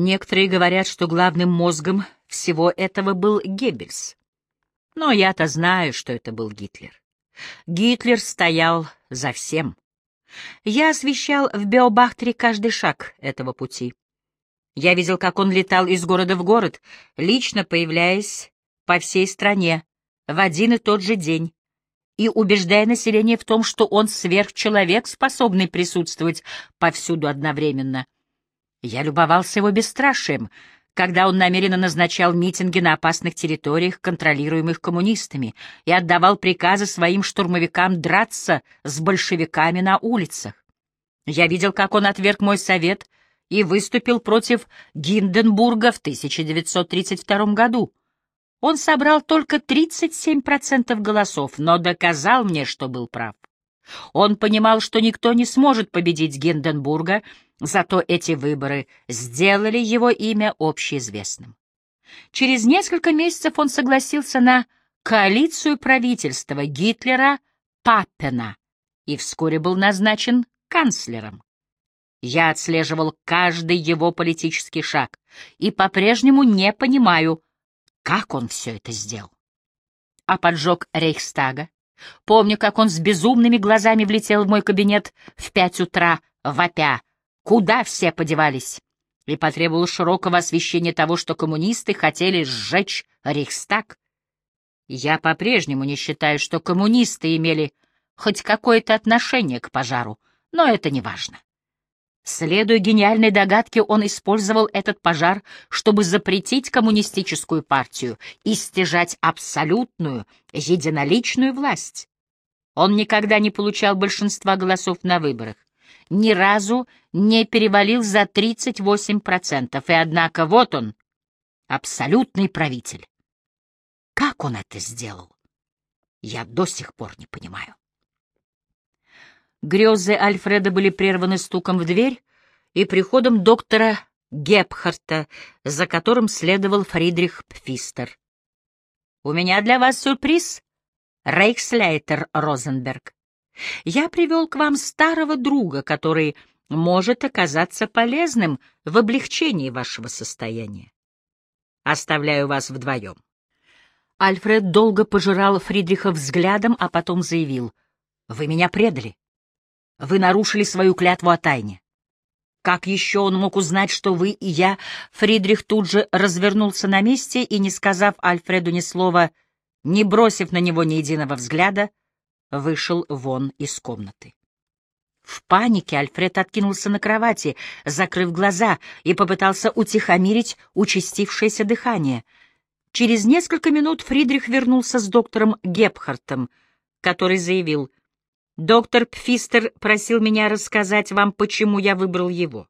Некоторые говорят, что главным мозгом всего этого был Геббельс. Но я-то знаю, что это был Гитлер. Гитлер стоял за всем. Я освещал в Беобахтере каждый шаг этого пути. Я видел, как он летал из города в город, лично появляясь по всей стране в один и тот же день и убеждая население в том, что он сверхчеловек, способный присутствовать повсюду одновременно. Я любовался его бесстрашием, когда он намеренно назначал митинги на опасных территориях, контролируемых коммунистами, и отдавал приказы своим штурмовикам драться с большевиками на улицах. Я видел, как он отверг мой совет и выступил против Гинденбурга в 1932 году. Он собрал только 37% голосов, но доказал мне, что был прав. Он понимал, что никто не сможет победить Гинденбурга, зато эти выборы сделали его имя общеизвестным. Через несколько месяцев он согласился на коалицию правительства Гитлера Паппена и вскоре был назначен канцлером. Я отслеживал каждый его политический шаг и по-прежнему не понимаю, как он все это сделал. А поджог Рейхстага? Помню, как он с безумными глазами влетел в мой кабинет в пять утра, вопя. Куда все подевались? И потребовал широкого освещения того, что коммунисты хотели сжечь Рейхстаг. Я по-прежнему не считаю, что коммунисты имели хоть какое-то отношение к пожару, но это не важно. Следуя гениальной догадке, он использовал этот пожар, чтобы запретить коммунистическую партию и стяжать абсолютную, единоличную власть. Он никогда не получал большинства голосов на выборах, ни разу не перевалил за 38%, и однако вот он, абсолютный правитель. Как он это сделал, я до сих пор не понимаю. Грезы Альфреда были прерваны стуком в дверь и приходом доктора Гепхарта, за которым следовал Фридрих Пфистер. «У меня для вас сюрприз, Рейхслейтер Розенберг. Я привел к вам старого друга, который может оказаться полезным в облегчении вашего состояния. Оставляю вас вдвоем». Альфред долго пожирал Фридриха взглядом, а потом заявил, «Вы меня предали. Вы нарушили свою клятву о тайне. Как еще он мог узнать, что вы и я? Фридрих тут же развернулся на месте и, не сказав Альфреду ни слова, не бросив на него ни единого взгляда, вышел вон из комнаты. В панике Альфред откинулся на кровати, закрыв глаза, и попытался утихомирить участившееся дыхание. Через несколько минут Фридрих вернулся с доктором Гепхартом, который заявил — Доктор Пфистер просил меня рассказать вам, почему я выбрал его.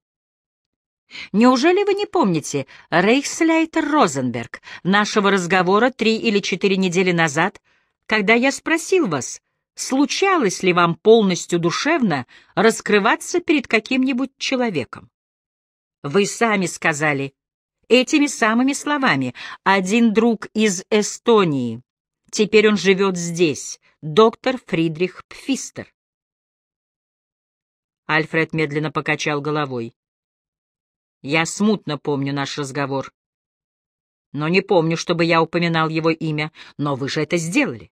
Неужели вы не помните, Рейхслейтер Розенберг, нашего разговора три или четыре недели назад, когда я спросил вас, случалось ли вам полностью душевно раскрываться перед каким-нибудь человеком? Вы сами сказали этими самыми словами «один друг из Эстонии». Теперь он живет здесь, доктор Фридрих Пфистер. Альфред медленно покачал головой. Я смутно помню наш разговор. Но не помню, чтобы я упоминал его имя, но вы же это сделали.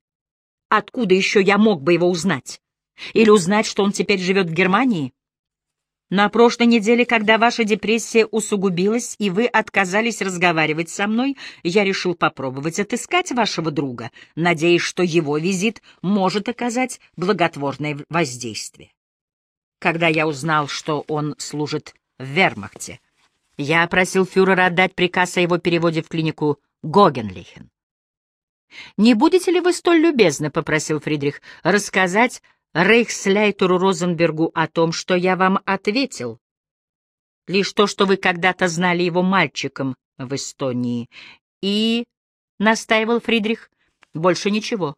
Откуда еще я мог бы его узнать? Или узнать, что он теперь живет в Германии? На прошлой неделе, когда ваша депрессия усугубилась, и вы отказались разговаривать со мной, я решил попробовать отыскать вашего друга, надеясь, что его визит может оказать благотворное воздействие. Когда я узнал, что он служит в вермахте, я просил фюрера отдать приказ о его переводе в клинику Гогенлихен. «Не будете ли вы столь любезны, — попросил Фридрих, — рассказать Рейхсляйтеру Розенбергу о том, что я вам ответил. Лишь то, что вы когда-то знали его мальчиком в Эстонии. И, — настаивал Фридрих, — больше ничего.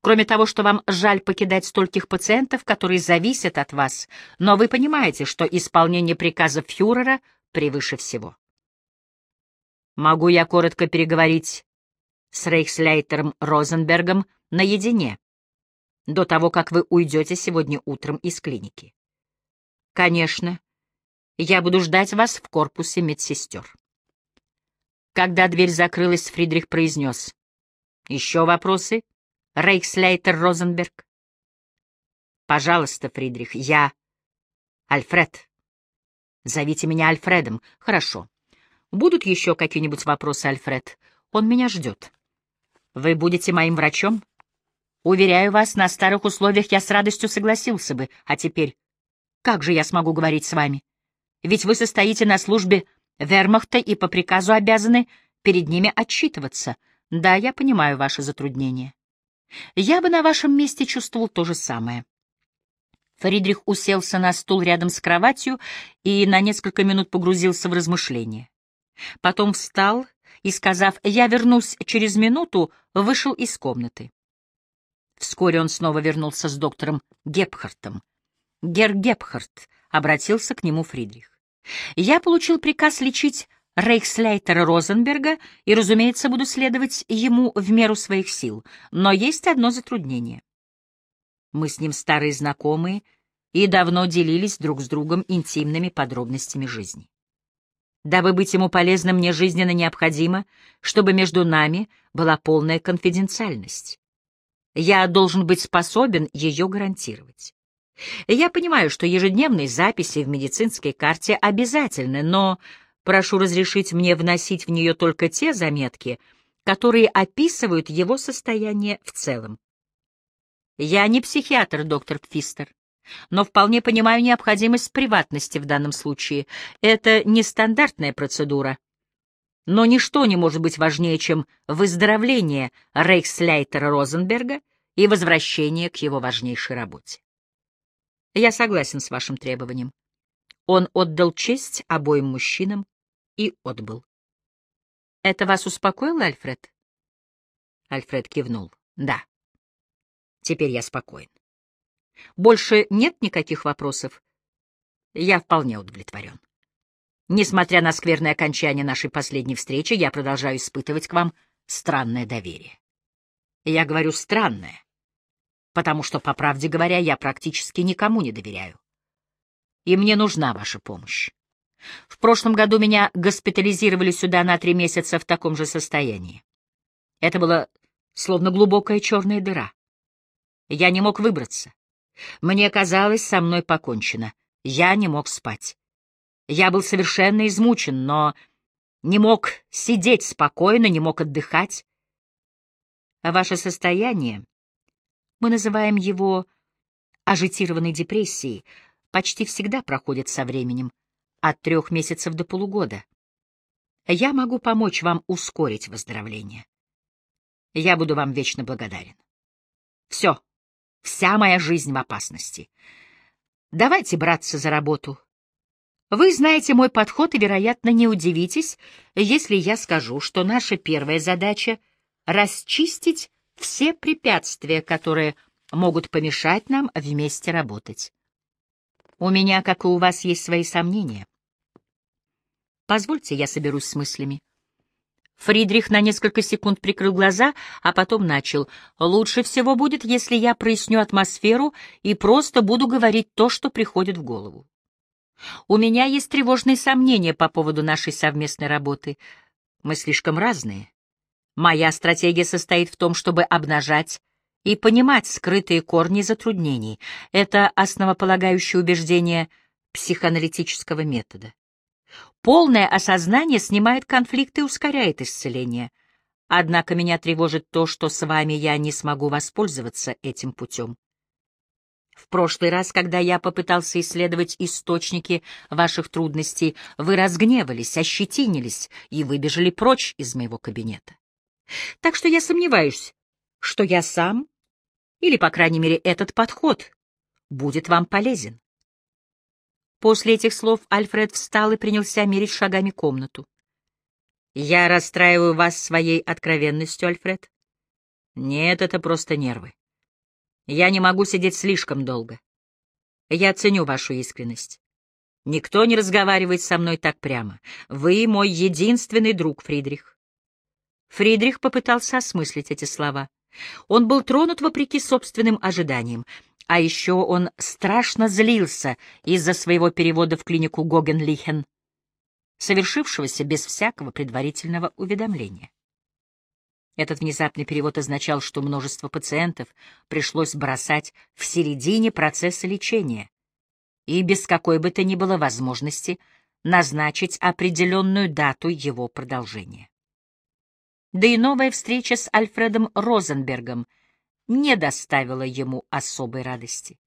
Кроме того, что вам жаль покидать стольких пациентов, которые зависят от вас, но вы понимаете, что исполнение приказов фюрера превыше всего. Могу я коротко переговорить с Рейхсляйтером Розенбергом наедине? До того, как вы уйдете сегодня утром из клиники. Конечно, я буду ждать вас в корпусе медсестер. Когда дверь закрылась, Фридрих произнес. «Еще вопросы, Рейхслейтер Розенберг?» «Пожалуйста, Фридрих, я...» «Альфред. Зовите меня Альфредом. Хорошо. Будут еще какие-нибудь вопросы, Альфред? Он меня ждет. Вы будете моим врачом?» «Уверяю вас, на старых условиях я с радостью согласился бы. А теперь, как же я смогу говорить с вами? Ведь вы состоите на службе вермахта и по приказу обязаны перед ними отчитываться. Да, я понимаю ваши затруднения. Я бы на вашем месте чувствовал то же самое. Фридрих уселся на стул рядом с кроватью и на несколько минут погрузился в размышления. Потом встал и, сказав «я вернусь через минуту», вышел из комнаты. Вскоре он снова вернулся с доктором Гепхартом. «Гер Гепхарт», — обратился к нему Фридрих. Я получил приказ лечить Рейхслейтера Розенберга и, разумеется, буду следовать ему в меру своих сил. Но есть одно затруднение. Мы с ним старые знакомые и давно делились друг с другом интимными подробностями жизни. Дабы быть ему полезным, мне жизненно необходимо, чтобы между нами была полная конфиденциальность. Я должен быть способен ее гарантировать. Я понимаю, что ежедневные записи в медицинской карте обязательны, но прошу разрешить мне вносить в нее только те заметки, которые описывают его состояние в целом. Я не психиатр, доктор Пфистер, но вполне понимаю необходимость приватности в данном случае. Это нестандартная процедура. Но ничто не может быть важнее, чем выздоровление Рейхслейтера Розенберга и возвращение к его важнейшей работе. Я согласен с вашим требованием. Он отдал честь обоим мужчинам и отбыл. Это вас успокоило, Альфред? Альфред кивнул. Да. Теперь я спокоен. Больше нет никаких вопросов? Я вполне удовлетворен. Несмотря на скверное окончание нашей последней встречи, я продолжаю испытывать к вам странное доверие. Я говорю «странное», потому что, по правде говоря, я практически никому не доверяю. И мне нужна ваша помощь. В прошлом году меня госпитализировали сюда на три месяца в таком же состоянии. Это было словно глубокая черная дыра. Я не мог выбраться. Мне казалось, со мной покончено. Я не мог спать. Я был совершенно измучен, но не мог сидеть спокойно, не мог отдыхать. А ваше состояние мы называем его ажитированной депрессией, почти всегда проходит со временем, от трех месяцев до полугода. Я могу помочь вам ускорить выздоровление. Я буду вам вечно благодарен. Все, вся моя жизнь в опасности. Давайте браться за работу. Вы знаете мой подход и, вероятно, не удивитесь, если я скажу, что наша первая задача — расчистить все препятствия, которые могут помешать нам вместе работать. У меня, как и у вас, есть свои сомнения. Позвольте, я соберусь с мыслями. Фридрих на несколько секунд прикрыл глаза, а потом начал. «Лучше всего будет, если я проясню атмосферу и просто буду говорить то, что приходит в голову. У меня есть тревожные сомнения по поводу нашей совместной работы. Мы слишком разные. Моя стратегия состоит в том, чтобы обнажать и понимать скрытые корни затруднений. Это основополагающее убеждение психоаналитического метода. Полное осознание снимает конфликты и ускоряет исцеление. Однако меня тревожит то, что с вами я не смогу воспользоваться этим путем. В прошлый раз, когда я попытался исследовать источники ваших трудностей, вы разгневались, ощетинились и выбежали прочь из моего кабинета. Так что я сомневаюсь, что я сам, или, по крайней мере, этот подход, будет вам полезен. После этих слов Альфред встал и принялся мерить шагами комнату. «Я расстраиваю вас своей откровенностью, Альфред?» «Нет, это просто нервы. Я не могу сидеть слишком долго. Я ценю вашу искренность. Никто не разговаривает со мной так прямо. Вы мой единственный друг, Фридрих. Фридрих попытался осмыслить эти слова. Он был тронут вопреки собственным ожиданиям, а еще он страшно злился из-за своего перевода в клинику Гогенлихен. совершившегося без всякого предварительного уведомления. Этот внезапный перевод означал, что множество пациентов пришлось бросать в середине процесса лечения и без какой бы то ни было возможности назначить определенную дату его продолжения. Да и новая встреча с Альфредом Розенбергом не доставила ему особой радости.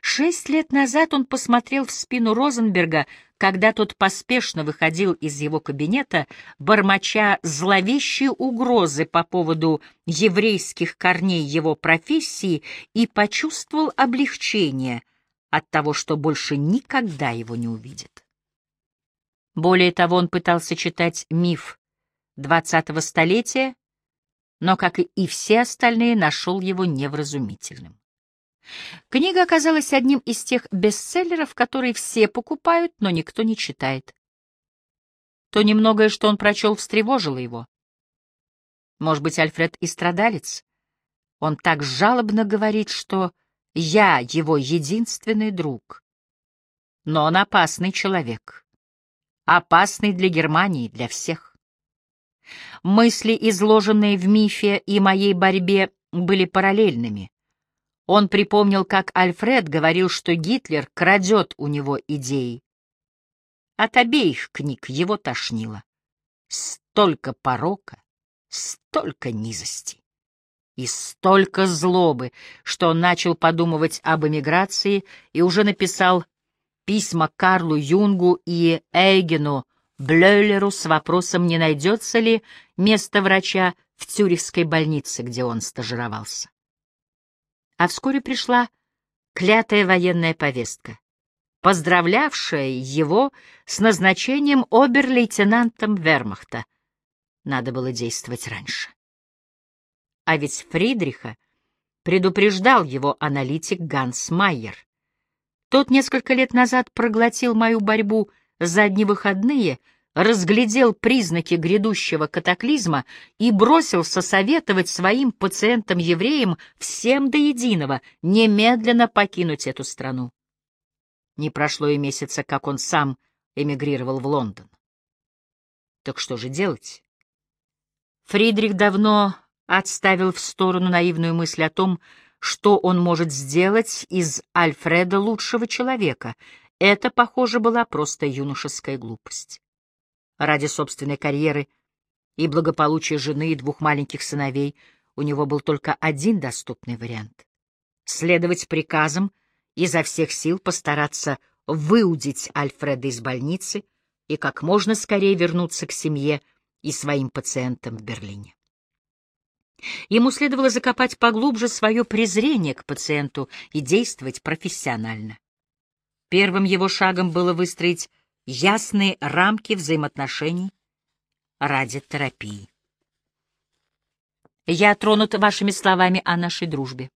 Шесть лет назад он посмотрел в спину Розенберга, когда тот поспешно выходил из его кабинета, бормоча зловещие угрозы по поводу еврейских корней его профессии, и почувствовал облегчение от того, что больше никогда его не увидит. Более того, он пытался читать миф двадцатого столетия, но, как и все остальные, нашел его невразумительным. Книга оказалась одним из тех бестселлеров, которые все покупают, но никто не читает. То немногое, что он прочел, встревожило его. Может быть, Альфред и страдалец? Он так жалобно говорит, что я его единственный друг. Но он опасный человек. Опасный для Германии, для всех. Мысли, изложенные в мифе и моей борьбе, были параллельными. Он припомнил, как Альфред говорил, что Гитлер крадет у него идеи. От обеих книг его тошнило. Столько порока, столько низости и столько злобы, что он начал подумывать об эмиграции и уже написал письма Карлу Юнгу и Эйгену Блёйлеру с вопросом, не найдется ли место врача в Цюрихской больнице, где он стажировался. А вскоре пришла клятая военная повестка, поздравлявшая его с назначением обер-лейтенантом вермахта. Надо было действовать раньше. А ведь Фридриха предупреждал его аналитик Ганс Майер. Тот несколько лет назад проглотил мою борьбу за одни выходные — разглядел признаки грядущего катаклизма и бросился советовать своим пациентам-евреям всем до единого немедленно покинуть эту страну. Не прошло и месяца, как он сам эмигрировал в Лондон. Так что же делать? Фридрих давно отставил в сторону наивную мысль о том, что он может сделать из Альфреда лучшего человека. Это, похоже, была просто юношеская глупость ради собственной карьеры и благополучия жены и двух маленьких сыновей, у него был только один доступный вариант — следовать приказам, изо всех сил постараться выудить Альфреда из больницы и как можно скорее вернуться к семье и своим пациентам в Берлине. Ему следовало закопать поглубже свое презрение к пациенту и действовать профессионально. Первым его шагом было выстроить ясные рамки взаимоотношений ради терапии. «Я тронут вашими словами о нашей дружбе»,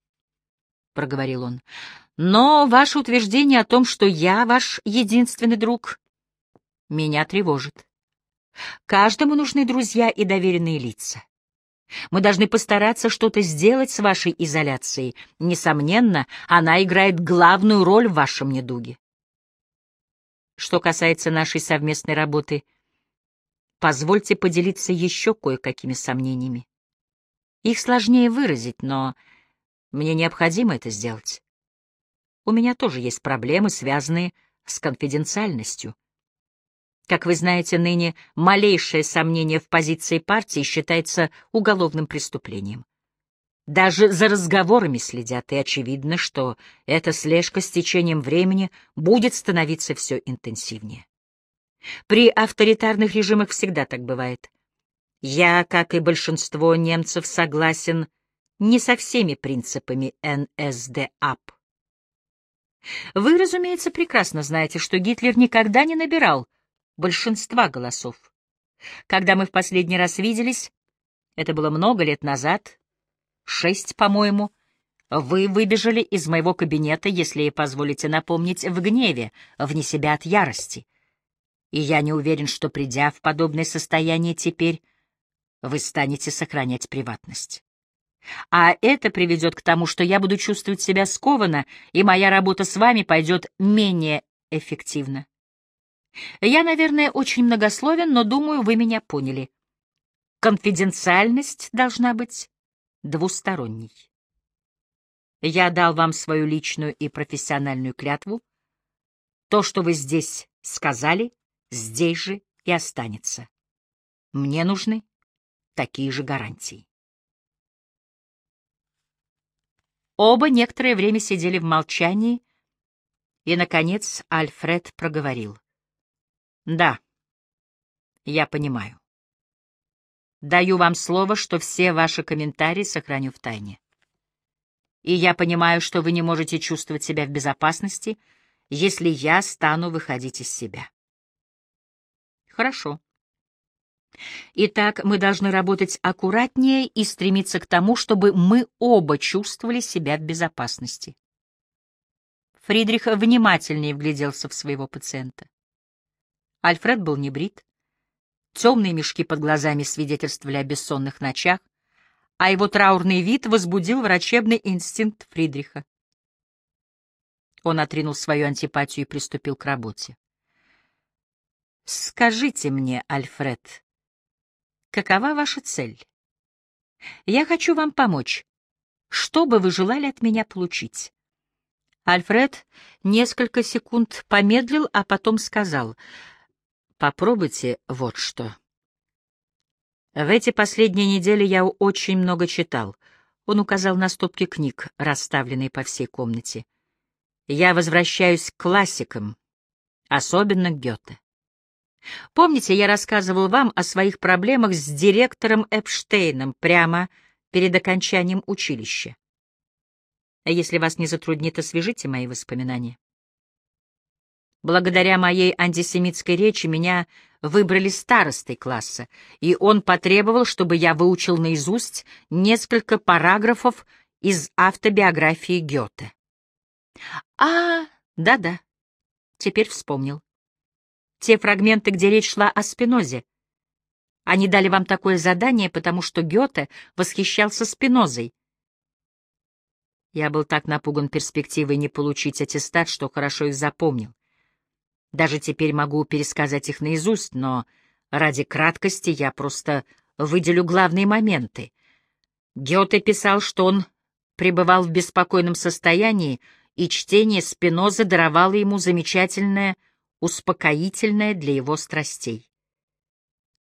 — проговорил он. «Но ваше утверждение о том, что я ваш единственный друг, меня тревожит. Каждому нужны друзья и доверенные лица. Мы должны постараться что-то сделать с вашей изоляцией. Несомненно, она играет главную роль в вашем недуге. Что касается нашей совместной работы, позвольте поделиться еще кое-какими сомнениями. Их сложнее выразить, но мне необходимо это сделать. У меня тоже есть проблемы, связанные с конфиденциальностью. Как вы знаете, ныне малейшее сомнение в позиции партии считается уголовным преступлением. Даже за разговорами следят, и очевидно, что эта слежка с течением времени будет становиться все интенсивнее. При авторитарных режимах всегда так бывает. Я, как и большинство немцев, согласен не со всеми принципами НСДАП. Вы, разумеется, прекрасно знаете, что Гитлер никогда не набирал большинства голосов. Когда мы в последний раз виделись, это было много лет назад, шесть, по-моему, вы выбежали из моего кабинета, если позволите напомнить, в гневе, вне себя от ярости. И я не уверен, что, придя в подобное состояние теперь, вы станете сохранять приватность. А это приведет к тому, что я буду чувствовать себя скованно, и моя работа с вами пойдет менее эффективно. Я, наверное, очень многословен, но думаю, вы меня поняли. Конфиденциальность должна быть двусторонней. Я дал вам свою личную и профессиональную клятву. То, что вы здесь сказали, здесь же и останется. Мне нужны такие же гарантии. Оба некоторое время сидели в молчании, и, наконец, Альфред проговорил. «Да, я понимаю. Даю вам слово, что все ваши комментарии сохраню в тайне. И я понимаю, что вы не можете чувствовать себя в безопасности, если я стану выходить из себя. Хорошо. Итак, мы должны работать аккуратнее и стремиться к тому, чтобы мы оба чувствовали себя в безопасности. Фридрих внимательнее вгляделся в своего пациента. Альфред был не брит. Темные мешки под глазами свидетельствовали о бессонных ночах, а его траурный вид возбудил врачебный инстинкт Фридриха. Он отринул свою антипатию и приступил к работе. «Скажите мне, Альфред, какова ваша цель? Я хочу вам помочь. Что бы вы желали от меня получить?» Альфред несколько секунд помедлил, а потом сказал, «Попробуйте вот что». В эти последние недели я очень много читал. Он указал на стопки книг, расставленные по всей комнате. Я возвращаюсь к классикам, особенно к Гёте. Помните, я рассказывал вам о своих проблемах с директором Эпштейном прямо перед окончанием училища? Если вас не затруднит, освежите мои воспоминания. Благодаря моей антисемитской речи меня выбрали старостой класса, и он потребовал, чтобы я выучил наизусть несколько параграфов из автобиографии Гёте. А, да-да, теперь вспомнил. Те фрагменты, где речь шла о Спинозе. Они дали вам такое задание, потому что Гёте восхищался Спинозой. Я был так напуган перспективой не получить аттестат, что хорошо их запомнил. Даже теперь могу пересказать их наизусть, но ради краткости я просто выделю главные моменты. Гёте писал, что он пребывал в беспокойном состоянии, и чтение Спинозы даровало ему замечательное, успокоительное для его страстей.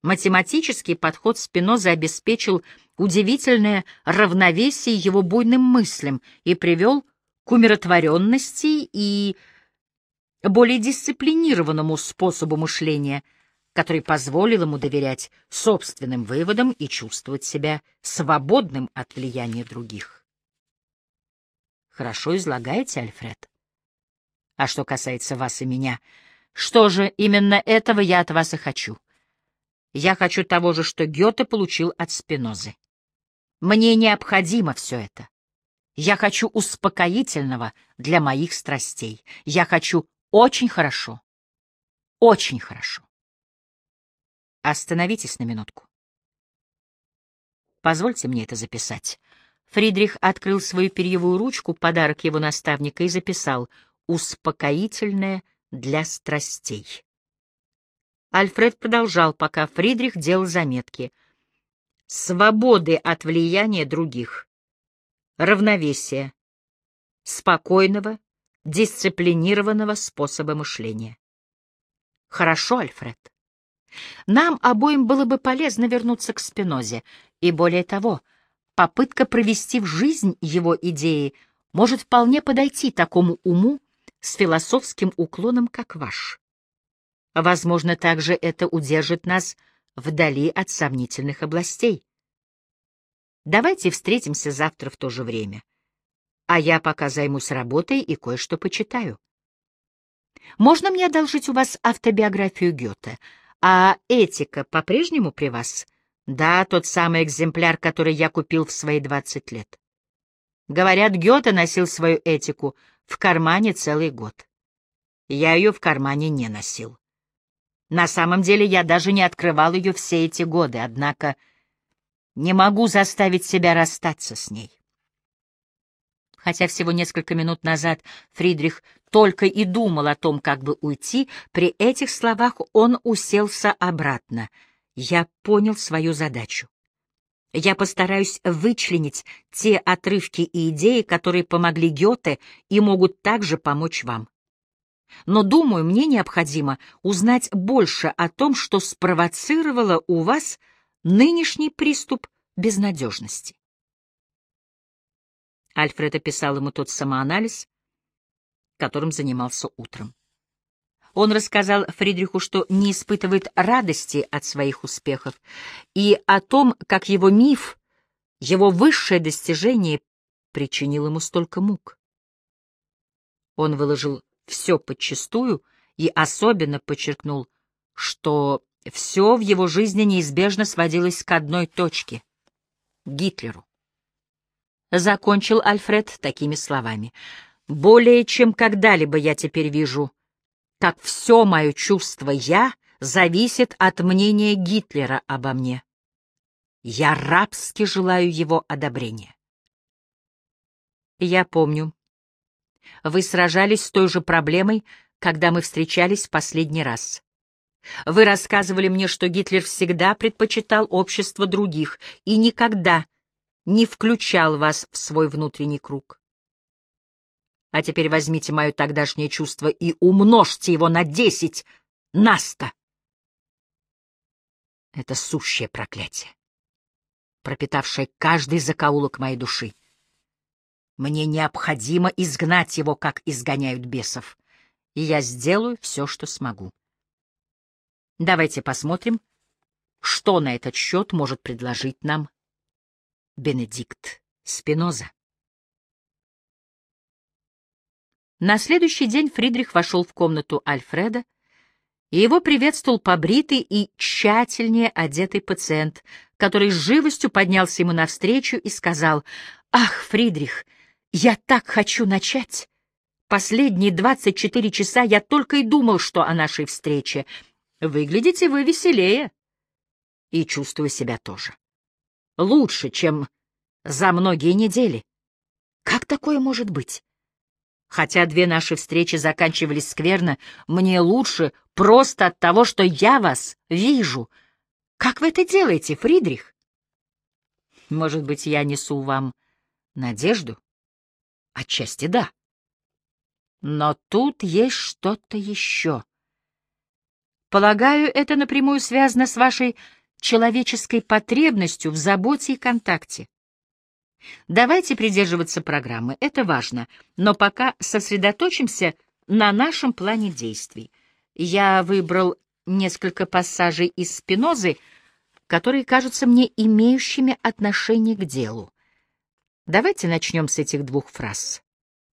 Математический подход Спинозы обеспечил удивительное равновесие его буйным мыслям и привел к умиротворенности и более дисциплинированному способу мышления, который позволил ему доверять собственным выводам и чувствовать себя свободным от влияния других. Хорошо излагаете, Альфред. А что касается вас и меня, что же именно этого я от вас и хочу. Я хочу того же, что Гёте получил от Спинозы. Мне необходимо все это. Я хочу успокоительного для моих страстей. Я хочу очень хорошо. Очень хорошо. Остановитесь на минутку. Позвольте мне это записать. Фридрих открыл свою перьевую ручку, подарок его наставника, и записал «Успокоительное для страстей». Альфред продолжал, пока Фридрих делал заметки. «Свободы от влияния других. Равновесие. Спокойного, дисциплинированного способа мышления. Хорошо, Альфред. Нам обоим было бы полезно вернуться к Спинозе, и более того, попытка провести в жизнь его идеи может вполне подойти такому уму с философским уклоном, как ваш. Возможно, также это удержит нас вдали от сомнительных областей. Давайте встретимся завтра в то же время а я пока займусь работой и кое-что почитаю. Можно мне одолжить у вас автобиографию Гёте? А этика по-прежнему при вас? Да, тот самый экземпляр, который я купил в свои двадцать лет. Говорят, Гёте носил свою этику в кармане целый год. Я ее в кармане не носил. На самом деле я даже не открывал ее все эти годы, однако не могу заставить себя расстаться с ней. Хотя всего несколько минут назад Фридрих только и думал о том, как бы уйти, при этих словах он уселся обратно. Я понял свою задачу. Я постараюсь вычленить те отрывки и идеи, которые помогли Гёте и могут также помочь вам. Но, думаю, мне необходимо узнать больше о том, что спровоцировало у вас нынешний приступ безнадежности. Альфред описал ему тот самоанализ, которым занимался утром. Он рассказал Фридриху, что не испытывает радости от своих успехов, и о том, как его миф, его высшее достижение, причинил ему столько мук. Он выложил все подчистую и особенно подчеркнул, что все в его жизни неизбежно сводилось к одной точке — Гитлеру. Закончил Альфред такими словами. «Более чем когда-либо я теперь вижу, как все мое чувство «я» зависит от мнения Гитлера обо мне. Я рабски желаю его одобрения». Я помню. Вы сражались с той же проблемой, когда мы встречались в последний раз. Вы рассказывали мне, что Гитлер всегда предпочитал общество других и никогда не включал вас в свой внутренний круг. А теперь возьмите мое тогдашнее чувство и умножьте его на десять, на сто. Это сущее проклятие, пропитавшее каждый закоулок моей души. Мне необходимо изгнать его, как изгоняют бесов, и я сделаю все, что смогу. Давайте посмотрим, что на этот счет может предложить нам Бенедикт Спиноза. На следующий день Фридрих вошел в комнату Альфреда, и его приветствовал побритый и тщательнее одетый пациент, который с живостью поднялся ему навстречу и сказал, «Ах, Фридрих, я так хочу начать! Последние двадцать четыре часа я только и думал, что о нашей встрече. Выглядите вы веселее. И чувствую себя тоже лучше, чем за многие недели. Как такое может быть? Хотя две наши встречи заканчивались скверно, мне лучше просто от того, что я вас вижу. Как вы это делаете, Фридрих? Может быть, я несу вам надежду? Отчасти да. Но тут есть что-то еще. Полагаю, это напрямую связано с вашей человеческой потребностью в заботе и контакте. Давайте придерживаться программы, это важно, но пока сосредоточимся на нашем плане действий. Я выбрал несколько пассажей из Спинозы, которые кажутся мне имеющими отношение к делу. Давайте начнем с этих двух фраз.